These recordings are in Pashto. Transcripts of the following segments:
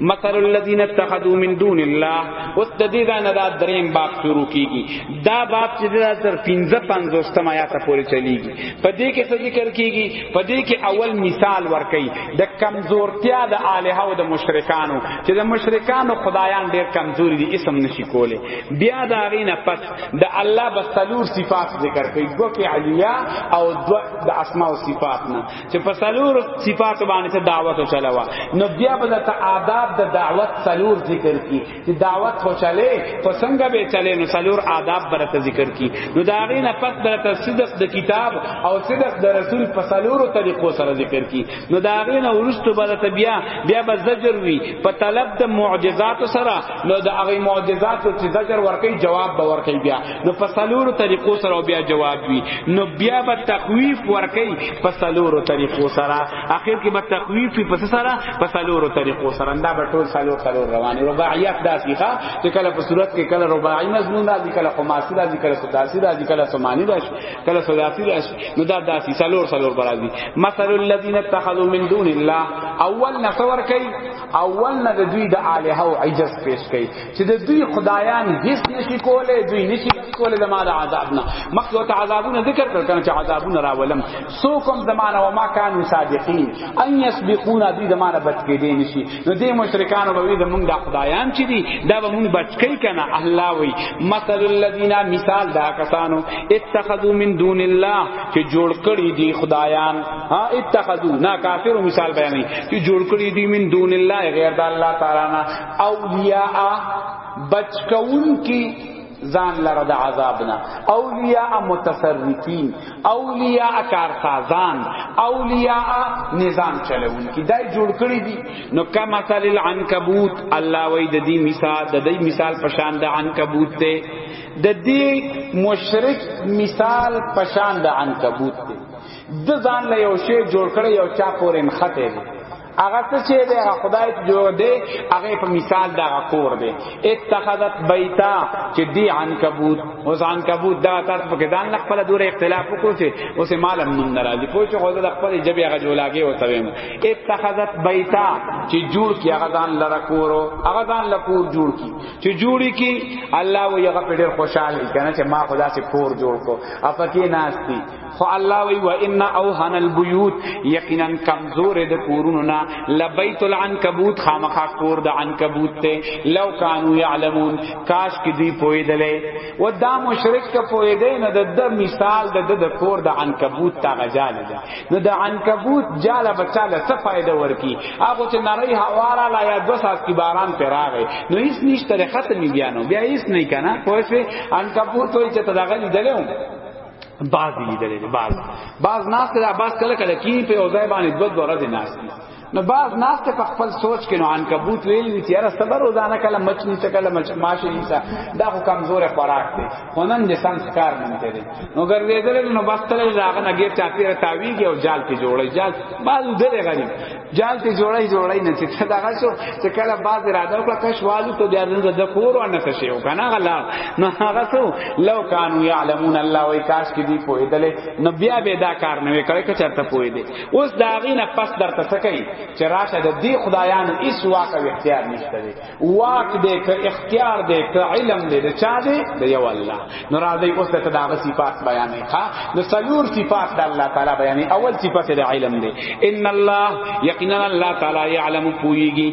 مثل الذين اتخذوا من دون الله اوس د دې دا نه دا دریم باب شروع کیږي دا باب چې دا تر 15 50 تم آیات پورې چلیږي په دې کې څه ذکر کیږي په دې کې اول مثال ورکړي د کمزورتیا د الها او د مشرکانو چې د مشرکانو خدایان ډیر کمزوري دي اسم نشي کوله بیا دا غینه پس د الله بسلور صفات ذکر کوي دوه کې علیا او دوه د اسماء او صفات نه چې په سلور صفات باندې ته دعوت چلاوا نو بیا به ته آداب د دعوت سلور ذکر کی چې دعوت خو چلے خو څنګه به چلے نو سلور آداب برته ذکر کی نو دا غي نه پس برته صدق د کتاب او صدق د رسول په سلور طریقو سره ذکر کی نو دا غي نه ورستو برته بیا بیا به زجر وی په طلب د معجزات سره نو دا غي معجزات چې زجر ورکی جواب به ورکی بیا نو په سلورو طریقو سره بیا جواب وی نو بیا به تخویف ورکی په سلورو طریقو سره اخر کې به تخویف په سره په سلورو طریقو سره دا به ټول سلور سلور رواني رباعیات داسې ښه چې کله په صورت کې کله رباعی مضمون راځي کله خماسي راځي کله سداسي راځي کله ثماني راځي کله سداسي راځي نو دا داسې سلور سلور راځي مثل الذين اتخذوا من دون الله اول نصور کوي اول نه دوی د الها او عجز پیش کوي چې د دوی خدایان هیڅ نشي کولای دوی نشي کولای د مال عذاب نه مخکې وت عذابونه ذکر کړ کنه چې عذابونه راولم سو کوم زمانہ و ما کانوا صادقین ان یسبقون دوی د مال بچ کې دي نشي نو دې مشرکانو به د مونږ د خدایان چې دي دا به مونږ بچ کوي کنه الله وی مثل الذین مثال دا کسانو اتخذوا من دون الله چې جوړ کړی دي خدایان ها اتخذوا نا کافر مثال بیانې چې جوړ کړی دي من دون الله غیر د الله تعالی نه اولیاء بچ کون کی ځان لره د عذاب نه اولیاء متصرفین اولیاء کارسازان اولیاء نظام چلون کی دای جوړ کړی دي نو کما مثال العنکبوت الله وای د دې مثال د دې مثال پشان د عنکبوت ته د دې مشرک مثال پشان د عنکبوت ته د ځان له یو شی جوړ کړی یو چا پورې مخته هغه څه چې دی هغه خدای ته جوړ دی هغه په مثال دا کور دی اتخذت بیتا چې دی عنکبوت اوس عنکبوت دا تاسو په کې دان لک په دوره اختلاف وکړو چې اوس مال من ناراضي پوه چې خو دا خپل جبه هغه جوړاږي او تویم اتخذت بیتا چې جوړ کی هغه دان لره کورو هغه دان لکور جوړ کی چې جوړی کی الله و یغه په ډیر خوشاله کنه چې ما خدا سے کور جوړ کو افکه ناشتي خو الله وی و ان اوهن البیوت یقینا کمزور د کورونو نا لبیت العنکبوت خامخا کور د عنکبوت ته لو کانوا یعلمون کاش کی دی پویدلې و دا مشرک ته پویدې نه د د مثال د د کور د عنکبوت تا غجال ده نو د عنکبوت جاله بچاله څه فائدہ ورکی هغه چې نری هوارا لا یا دو ساعت کی باران پر راغی نو هیڅ نشته ختم بیانو بیا هیڅ نه کنا پوه شئ عنکبوت وای چې تداغلی دلې بعض لیدلې دي بعض بعض ناس ته بعض کله کله کی په اوځای باندې دوه دوه ورځې ناس دي نو بعض ناس ته په خپل سوچ کې نو عنکبوت ویل دي چې را صبر روزانه کله مچ نیسه کله مچ ماشه نیسه دا خو کمزور خوراک دی خو نن دې سم ښکار مونته دي نو ګرځېدل نو بس تل راغنه غیر چاپیره تاویږي او جال کې جوړي جال بعض دې غریب جان ته جوړای جوړای نه چې څه دغه شو چې کله باز اراده وکړه کښ والو ته بیا دنه د کور ونه څه شو کنه غلا نو هغه سو لو کانوا یعلمون الله وای کاش کې دی پوی دله نو بیا به دا کار نه وکړي که چرته پوی دی اوس دا غینه پس درته سکی چې راشه د دې خدایانو ایس واقع اختیار نشته واک دې ک اختیار دې ک علم دې د چا دې د یو الله نو راځي اوس د تداغه صفات بیانې ښا د سلور صفات د الله تعالی بیانې اول صفت د علم دې ان الله یقینا الله تعالی یعلم پویږي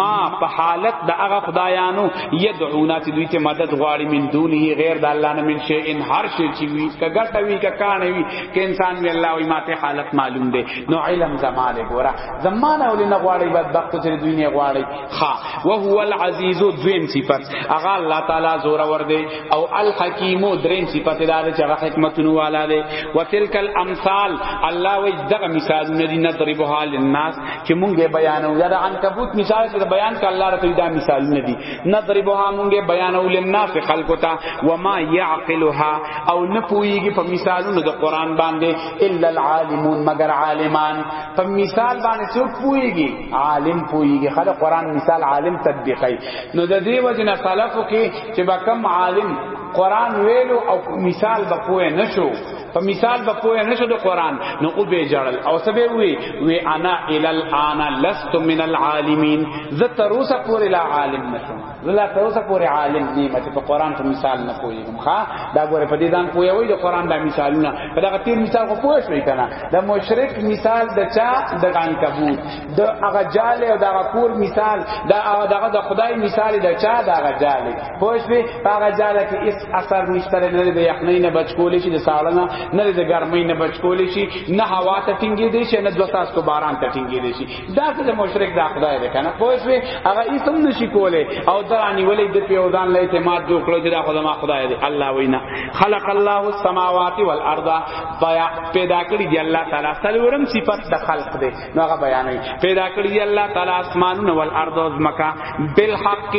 ما په حالت د هغه خدایانو یدعونا چې دوی ته مدد غواړي من دونه غیر د الله نه من شي ان هر شي چې وي ک ګټه وي ک کانه وي ک انسان وی الله وی ماته حالت معلوم دې نو علم زماله ګورا زمانه ولې نه غواړي بدبخت چې دوی نه غواړي خا وهو العزیز دویم صفت اغه الله تعالی زور ور دی او الحکیم دریم صفت دا چې هغه حکمتونو والا دی وتلک الامثال الله وی دغه مثال ندی نضربها للناس چې مونږ به بیانو دا د عنکبوت مثال چې بیان ک الله رته دا مثال ندی نضربها مونږ به بیانو للناس خلقو ته وما يعقلها او نه پویږي په مثالونو د قران باندې الا العالمون مگر عالمان په مثال باندې څوک پویږي عالم پویږي خلک قران مثال عالم تطبیقای نو د دې وجنه خلقو کې چې با کم عالم قران ویلو او مثال به پوه نشو په مثال به پوه نشو د قران نو او به جړل او سبه وی وی انا الال انا لست من العالمین زه تر اوسه پورې لا عالم نشم زلا ته اوسه پورې عالم نیمه چې په قران په مثال نه پوهیږم ښا دا ګوره په دې ځان پوهه وي د قران د مثالونه په دغه تیر مثال خو پوه شوي کنه د مشرک مثال د چا د عنکبوت د هغه جال او د هغه کور مثال د هغه دغه د خدای مثال د چا د هغه جال پوه شوي هغه جال کې هیڅ اثر نشته نه د یخنۍ نه بچ کولې شي د ساړنه نه د ګرمۍ نه بچ کولې شي نه هوا ته ټینګې دي شي نه دوه تاسو باران ته ټینګې دي شي دا څه د مشرک دا خدای دی کنه پوه شوې هغه یې سم نشي کولای او درانی ولې د په ځان له اعتماد جوړ کړو چې دا خدای ما خدای دی الله وینا خلق الله السماوات والارض بیا پیدا کړی دی الله تعالی سلورم صفت د خلق دی نو هغه بیانوي پیدا کړی دی الله تعالی اسمانونه والارض او زمکا بالحق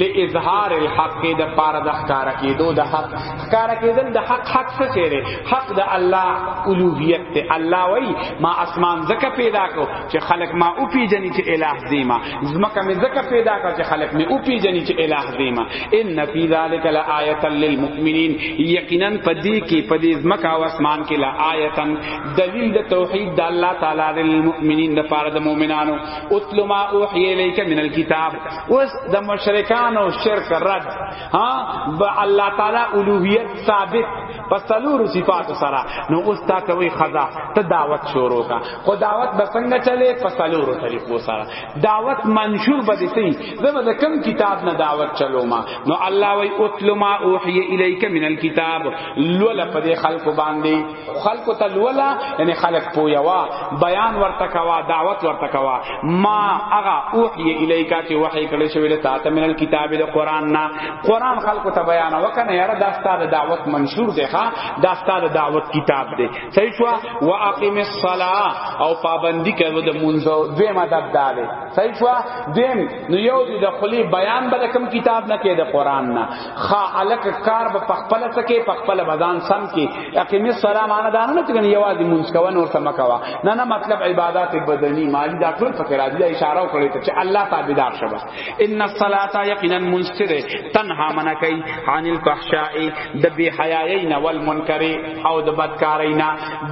لاظهار الحق د پاره د ښکارا کیدو د حق ښکارا کېدل د حق حق څه چیرې حق د الله اولوہیت ته الله وای ما اسمان زکه پیدا کو چې خلق ما او پیجنې چې الہ دیما زمکه مې زکه پیدا کو چې خلق مې او پیجنې چې الہ دیما ان فی ذلک لآیه للمؤمنین یقینا پدی کې پدی زمکه او اسمان کې لآیه دلیل د توحید د الله تعالی للمؤمنین د پاره د مؤمنانو اتلو ما اوحی الیک من الكتاب اوس د مشرکان او شرک رد ها با الله تعالی اولوہیت ثابت پس تلور صفات سرا نو اوس تا کوي خدا ته دعوت شروع کا خو دعوت بسنګ چلے پس تلور طریقو سرا دعوت منشور بده سي زما د کم کتاب نه دعوت چلو ما نو الله وی اتل ما اوحي اليك من الكتاب لول په خلق باندې خلق ته لولا یعنی خلق پویوا بیان ورته کوا دعوت ورته کوا ما اغا اوحی الیکا چې وحی کړی شوی له تاسو من الكتاب د قران نا قران خلق ته بیان وکنه یاره دا ستاسو دعوت منشور دی ښا دا ستاسو دعوت کتاب دی صحیح شو واقیم الصلاه او پابندی کړو د مونږ دوی مدد داله صحیح شو دیم نو یو د خلی بیان بل کم کتاب نه کې د قران نه خا الک کار به پخپل سکے پخپل بدان سم کی اقیم الصلاه معنا دانه نه تګنی یوازې مونږ کوو نور سم کوا نه نه مطلب عبادت بدنی مالی دا ټول فکر دی اشاره وکړی ته چې الله تابعدار شه بس ان الصلاه یقینا منستر تنها من کوي عن الفحشاء د بی حیاین والمنکر او د بدکارینا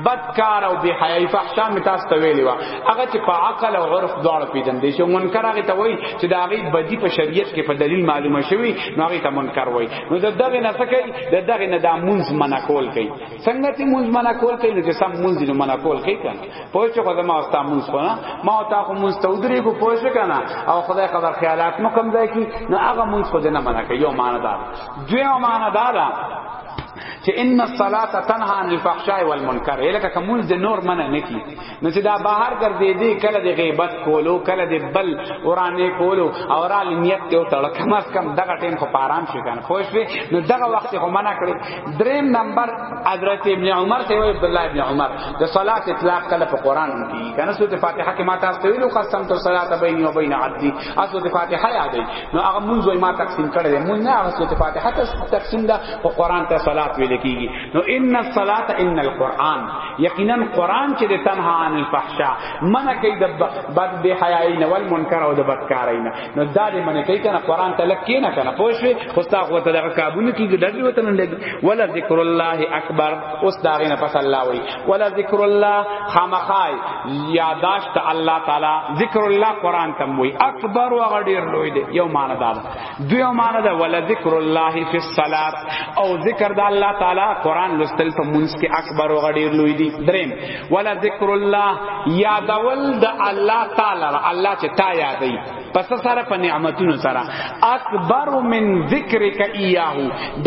بدکار او بی حیای فحشاء متاس تویلی وا هغه چې په عقل او عرف دواړه پیدم دي چې منکر هغه ته وای چې دا غي بدی په شریعت کې په دلیل معلومه شوی نو هغه ته منکر وای نو د دغه نه څه کوي د دغه نه د مونږ منا کول کوي څنګه چې مونږ منا کول کوي نو چې سم مونږ نه منا کول کوي کنه پوه چې خدای ما استا مونږ کنه ما تا خو مونږ ته ودرې کو پوه شو کنه او خدای خبر خیالات مو کم ځای کی نو هغه مونږ خو نه منا کوي یو معنا دار دوی معنا دار چې ان الصلاه تنها عن الفحشاء والمنکر الکه کوم د نور منع نه کی نو چې دا بهر ګرځې دې کله دې غیبت کولو کله دې بل ورانه کولو او را لنیت ته تړ کم از کم دغه ټیم خو پارام شي کنه خوش وي نو دغه وخت خو منع کړی دریم نمبر حضرت ابن عمر ته وی عبد الله ابن عمر د صلات اطلاق کله په قران کې کنه سورۃ فاتحه کې ما تاسو ویلو قسم تو صلات بیني و بین عبدی اصل د فاتحه یادې نو هغه مونږ ما تقسیم کړی مونږ نه هغه سورۃ فاتحه تقسیم ده په قران ته صلات ویل کیږي نو ان الصلاه ان القران یقینا قران چې د تنها عن الفحشاء منع کوي د بد به حیاي نه ول منکر او د بدکارای نه نو دا دې منع کوي کنه قران ته لکه نه کنه پوه شو خو تاسو وته دغه کابونه کیږي دغه وته نه لګي ولا ذکر الله اکبر اوس دا غنه پس الله وی ولا ذکر الله خامخای یاداشت الله تعالی ذکر الله قران تم وی اکبر او غډیر لوی دی یو معنی دا دوی معنا ده ول ذکر الله فی الصلات او ذکر د الله تعالی قران لستل په مونږ کې اکبر او غډیر لوی دي دریم ول ذکر الله یادول د الله تعالی الله چې تا یادې پس سره په نعمتونو سره اکبر من ذکرک ایاه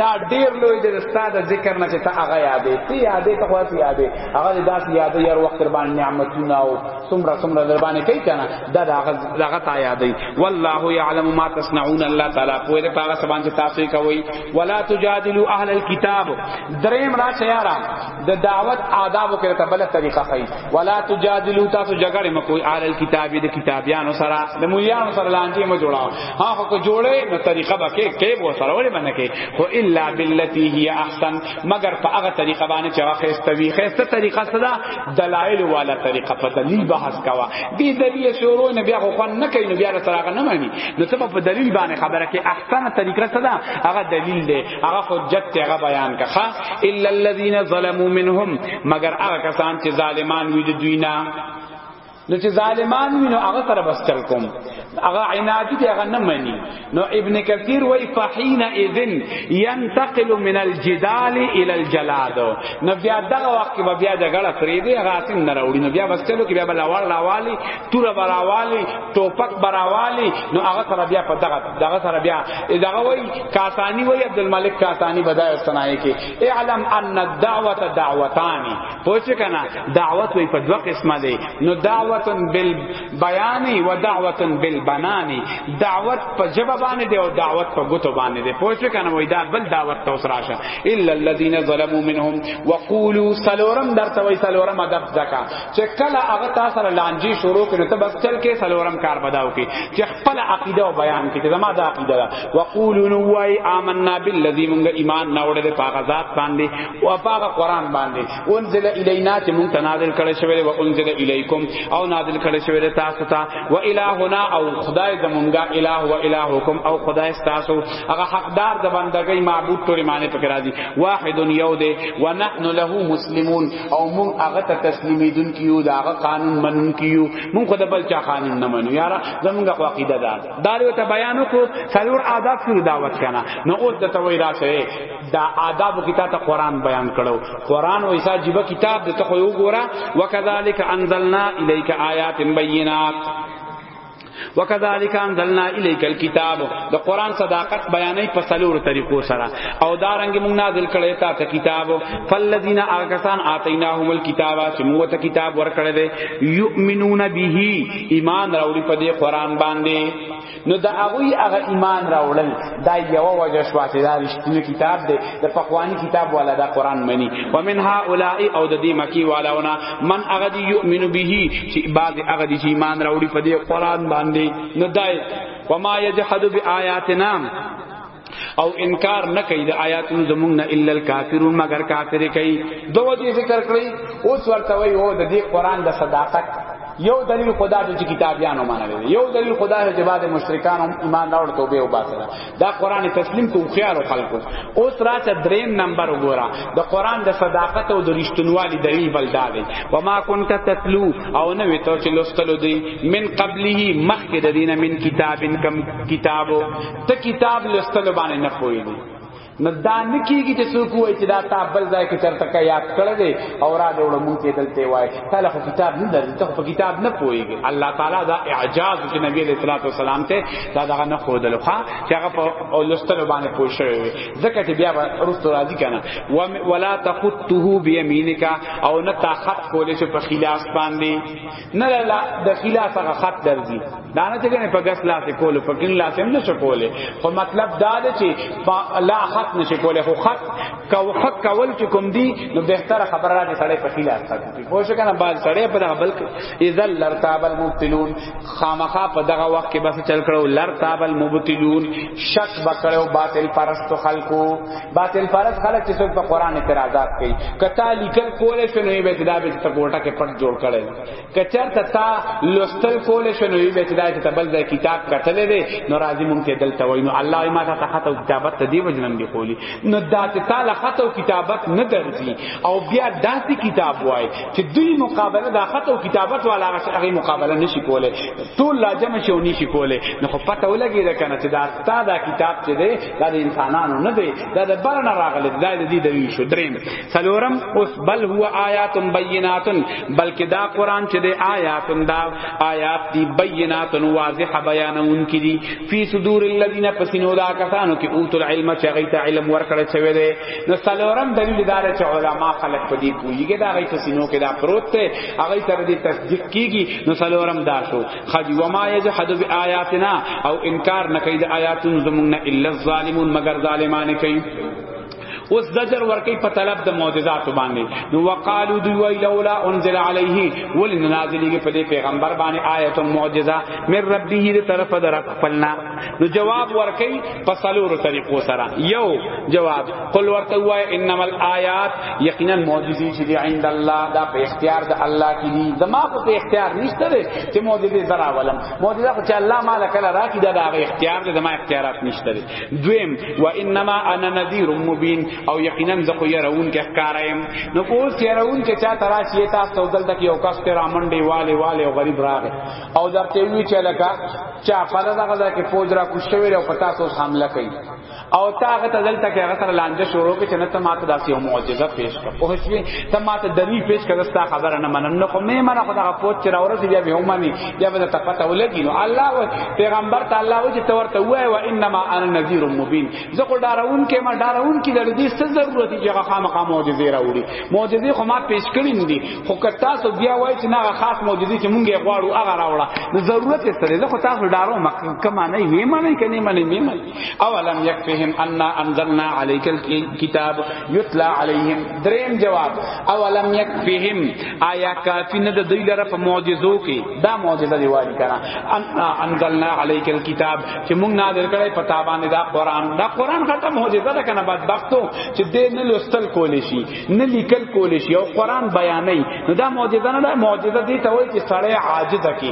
دا ډیر لوی د استاد ذکر نه چې تا هغه یادې تی یادې ته خو یادې هغه داس یادې یار وخت باندې نعمتونه او سمرا سمرا در باندې کوي کنه دا دغه تا یادې والله يعلم ما تصنعون الله تعالی په دې پاغه سبان چې تاسو کوي ولا تجادلوا اهل الكتاب دریم را شیارا د دعوت آداب کې ته بل طریقه کوي ولا تجادلوا تاسو جګړه مکوئ اهل الكتاب د کتابیانو سره د مولیانو سره لانجه مو جوړاو ها خو کو جوړې نو طریقه به کې کې وو سره ولې باندې کې هو الا بالتي هي احسن مگر په هغه طریقه باندې چې هغه خسته وی خسته طریقه سره دلایل والا طریقه په دلیل بحث کوا دی دلیل شروع نه بیا خو خوان نه کوي بیا نه ترغه نه مانی نو ته په دلیل باندې خبره کې احسن طریقه څه ده هغه دلیل دی هغه حجت ته هغه بیان کا خا الا الذين ظلموا منهم مگر هغه کسان چې ظالمان وي د دوی نه نو چې ظالمان وي نو هغه سره بس چل کوم هغه عنادي دی هغه نه مني نو ابن کثیر وای فحین اذن ينتقل من الجدال الى الجلاد نو بیا دغه وخت کې بیا جګړه پرې دی هغه اسیم نه راوړي نو بیا بس چلو کې بیا بل اول راوالي تور براوالي ټوپک براوالي نو هغه سره بیا په دغه دغه سره بیا دغه وای کاسانی وای عبد الملک کاسانی بدای استنای کې اعلم ان الدعوه دعوتان پوه شو کنه دعوت وی په دوه قسمه دی نو دعوت بالبیان و دعوت بالبنان دعوت په جبه باندې دی او دعوت په غوتو باندې دی پوه شو کنه وی دا بل دعوت ته وسراشه الا الذين ظلموا منهم وقولوا سلورم درته وی سلورم ادب زکا چې کله هغه تاسو سره لانجی شروع کړي ته بس چل کې سلورم کار بداو کې چې خپل عقیده او بیان کې زما دا عقیده وقولوا وای آمنا بالذي من ایمان ناوړه په غزاد باندې او پاغه قران باندې انزل الینا چې مونږ نازل کړي شوی او انزل الیکم او نازل کړي شوی دی تاسو ته و الہنا او خدای زمونږه الہ و الہکم او خدای تاسو هغه حقدار د بندګۍ معبود ټول معنی پکې راځي واحد یو دی و نحن له مسلمون او مونږ هغه ته تسلیمیدون کیو دا هغه قانون منون کیو مونږ خدای بل چا قانون نه منو یاره زمونږه عقیده ده دا له ته بیان کو څلور آداب شروع دعوت کنا نو اوس د تویرا سره دا آداب کی تا قرآن بیان کړو قرآن ویسا جیبه کتاب د ته خو وګوره وکذالک انزلنا الیک آیات بینات وکذالک انزلنا الیک الكتاب د قران صداقت بیانې په سلور طریقو سره او دارنګ موږ نازل کړی تا ته کتاب فالذین آکسان آتیناهم الكتاب چې موږ ته کتاب ورکړی دی یؤمنون به ایمان راوړي په دې قران باندې نو د هغوی هغه ایمان راوړل دا یو وجه شو چې دا رښتینی کتاب دی د پخوانی کتاب والا دا قران منی ومن هؤلاء او د دې مکی والاونه من هغه دی یؤمن به چې بعض هغه دی چې ایمان راوړي په دې قران باندې نو دای وما یجحد بیااتنا او انکار نه کوي د آیاتونو زمونږ نه الا الکافرون مگر کافر کوي دوه دې ذکر کړی اوس ورته وایي او د دې قران د صداقت یو دلیل خدا د کتابیانو منل یو دلیل خدا د بعد مشرکان هم ایمان راوړ توبه او باسره دا قران تسلیم کو خيار خلکو اوس راته دریم نمبر وګوره د قران د صداقت او د رښتونوالي دلیل بل دا دی و ما كنت تتلو او نه وی ته چې لوستلو دی من قبله مخکې د دینه من کتابن کم کتابو ته کتاب لستلو باندې نه پوهیږي نو دا نکیږي چې څوک وایي چې دا تا بل ځای کې چرته کا یاد کړی دی او را دې وړو مونږ ته دلته وایي تعالی خو کتاب نه درځي ته په کتاب نه پوهیږي الله تعالی دا اعجاز چې نبی علیہ الصلوۃ والسلام ته دا دغه نه خو دلو ښا چې هغه په لستلو باندې پوه شوی وي ځکه چې بیا ورستو راځي کنه ولا تخطه بیمینک او نه تا خط کولې چې په خلاف باندې نه لا د خلاف هغه خط درځي دا نه چې کنه په ګس لاس کولو په کین لاس هم نشو کوله خو مطلب دا دی چې لا خط نشو کوله خو خط کو خط کول چې کوم دی نو بهتره خبره را دي سړی په خلاف کوي پوه شو کنه باز سړی په دغه بلک اذا لرتاب المبتلون خامخا په دغه وخت کې بس چل کړو لرتاب المبتلون شک بکړو باطل پرست خلقو باطل پرس خلک چې څوک په قران اعتراضات کوي کته لیکل کول شو نو به دا به ته کوټه کې پټ جوړ کړي کچر ته تا لوستل کول شو نو به دا چې تبل د کتاب کتلې دي نو راځي مونږ ته دلته وای نو الله ما ته خط او کتابت ته دی وجنم دی کولی نو دا ته تا له خط او کتابت نه درځي او بیا داسې کتاب وای چې دوی مقابله د خط او کتابت والا هغه مقابله نشي کوله ټول لاجم شي او نشي کوله نو خو پته ولګي دا کنه چې دا ستا دا کتاب چې دی دا د انسانانو نه دی دا د بر نه راغلی دا د دې دوی شو دریم سلورم اوس بل هو آیات بینات بلکې دا قران چې د آیات دا آیات دی بینات واضح بیانون کی دي فی صدور الذین پسینو دا کسانو کې اوت العلم چې غیت علم ورکړی شوی دی نو سلورم دلیل دار چې علما خلق پدې کویږي دا غیت سینو کې دا پروت ته هغه تر دې تصدیق کیږي نو سلورم دا شو خج وما یجحد بآیاتنا او انکار نکي د آیاتن زمون نه الا الظالمون مگر ظالمان کوي اوس زجر ورکی په طلب د معجزات باندې نو وقالو دوی وی لولا انزل علیه ول نازلیږي په دې پیغمبر باندې آیت معجزه من ربه دې طرف در خپلنا نو جواب ورکی په سلور طریقو سره یو جواب قل ورته وای انما الایات یقینا معجزې چې دی عند الله دا په اختیار د الله کې دي زما په اختیار نشته دی چې معجزې زرا ولم معجزه خو چې الله مال کله راکې دا د اختیار دی زما اختیارات نشته دی دویم و انما انا نذیر مبین او یقینا زه خو يرون کې ښکارایم نو اوس يرون کې چا تراشی تاسو دلته کې یو کس تر امنډي والي والي او غریب راغی او درته وی چې لکه چا په دغه ځای کې فوج را کوشوي او پتا سو حمله کوي او تا هغه ته دلته کې هغه سره لانجه شروع کې چې نه ته ماته داسې یو معجزه پیش کړ په هیڅ ته ماته دلیل پیش کړ ستا خبره نه منم نو خو مې منه خدا پوت چې راورسې بیا به ومني بیا به ته پته ولګي نو الله و پیغمبر ته الله و چې تو ورته وای و انما انا نذیر مبین زه خو ډارون کې ما ډارون کې د دې څه ضرورت دی چې خامخا معجزه راوړي معجزه خو ما پیش کړی دي خو که تاسو بیا وای چې نه خاص معجزه چې مونږ یې غواړو هغه راوړه ضرورت یې سره زه خو تاسو ډارو مکه کما نه یې منه کني منه مې منه اولم یکفهم ان انزلنا علیک الكتاب یتلا علیهم دریم جواب اولم یکفهم آیا کافی نه د دوی لپاره په معجزو کې دا معجزه دی وایي کنه ان انزلنا علیک الكتاب چې موږ نازل کړی په تابانه دا قران دا قران خاطر معجزه ده کنه بعد وختو چې دې نه لوستل کول شي نه لیکل کول شي او قران بیانې نو دا معجزه نه ده معجزه دي ته وایي چې سړی عاجز کی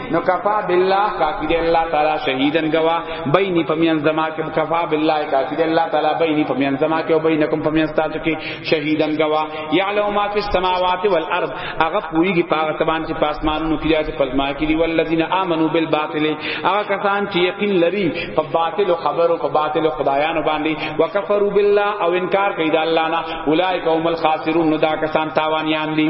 نو کفا بالله کافی دی الله تعالی شهیدن گوا بینی پمین زما کې کفا بالله کافی دی الله تعالی بینی پمین زما کې او بینکم پمین تاسو کې شهیدن گوا یعلم ما فی السماوات والارض هغه پوریږي پاغه تبان چې پاسمانونو کې راځي پزما کې دی والذین آمنو بالباطل هغه کسان چې یقین لري په باطل خبرو په باطل خدایانو باندې وکفروا بالله او انکار کوي د الله نه اولئک هم الخاسرون دا کسان تاوانیان دي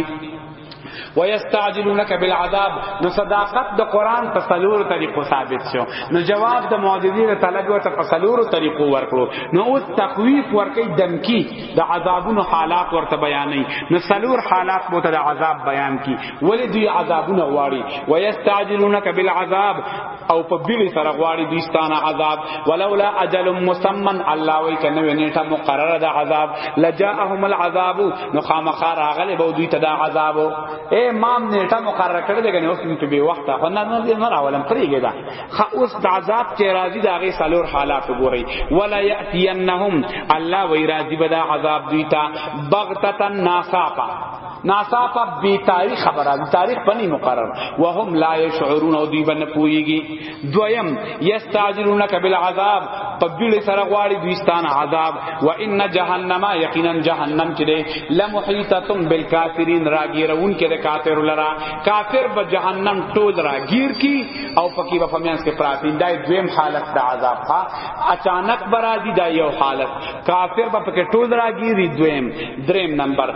ويستعجلونك بالعذاب نو صداقت د قران په سلور طریقو ثابت شو نو جواب د معجزې له طلب او په سلور طریقو ورکړو نو اوس تخویف ورکې دمکی د عذابونو حالات ورته بیانې نو سلور حالات مو ته عذاب بیان کی ولې دوی عذابونه واړي ويستعجلونك بالعذاب او په بیلی سره غواړي دوستانه عذاب ولولا اجل مسمن الله وی کنه نیټه مقرره ده عذاب لجاءهم العذاب نو خامخا راغله به دوی ته دا عذاب اے مام نیټه مقرره کړی دغه اوس په بی وخت خو نه نه راولم پریګه دا خو اوس د عذاب کې راضی دغه سالور حالات ګوري ولا یاتینهم الله وی راضی به دا عذاب دوی ته بغتتن ناصافا ناصافه بی تاریخ خبره دی تاریخ پنی مقرر وهم لا یشعرون او دی بن پویږي دویم یستاجرونک بالعذاب په بیړې سره غواړي دویستان عذاب و ان جهنم یقینا جهنم چې دی لمحیتتم بالکافرین راګیرون کې د کافر لرا کافر به جهنم ټول راګیر کی او پکې به فمیانس کې پراتی دا دویم حالت د عذاب ها اچانک برا دی دا یو حالت کافر به پکې ټول راګیری دویم دریم نمبر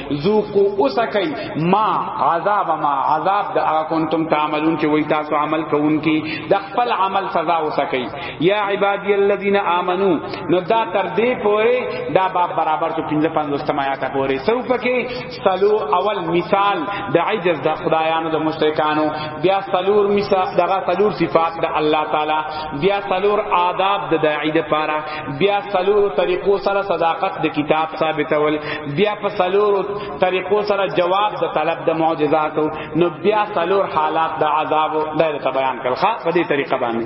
ذوقو اوسکای ما عذاب ما عذاب د هغه کنتم تعملون چې وای تاسو عمل کوونکی د خپل عمل سزا اوسکای یا عبادی الذین آمنو نو دا تر دې پورې دا باب برابر شو 55 سمایاته پورې سو پکې سلو اول مثال د عجز د خدایانو د مشرکانو بیا سلور مثال دغه سلور صفات د الله تعالی بیا سلور آداب د داعی د پاره بیا سلور طریقو سره صداقت د کتاب ثابتول بیا په سلور طریقو سره جواب د طلب د معجزاتو نو بیا سلور حالات د عذاب د بیان کړه په دې طریقه باندې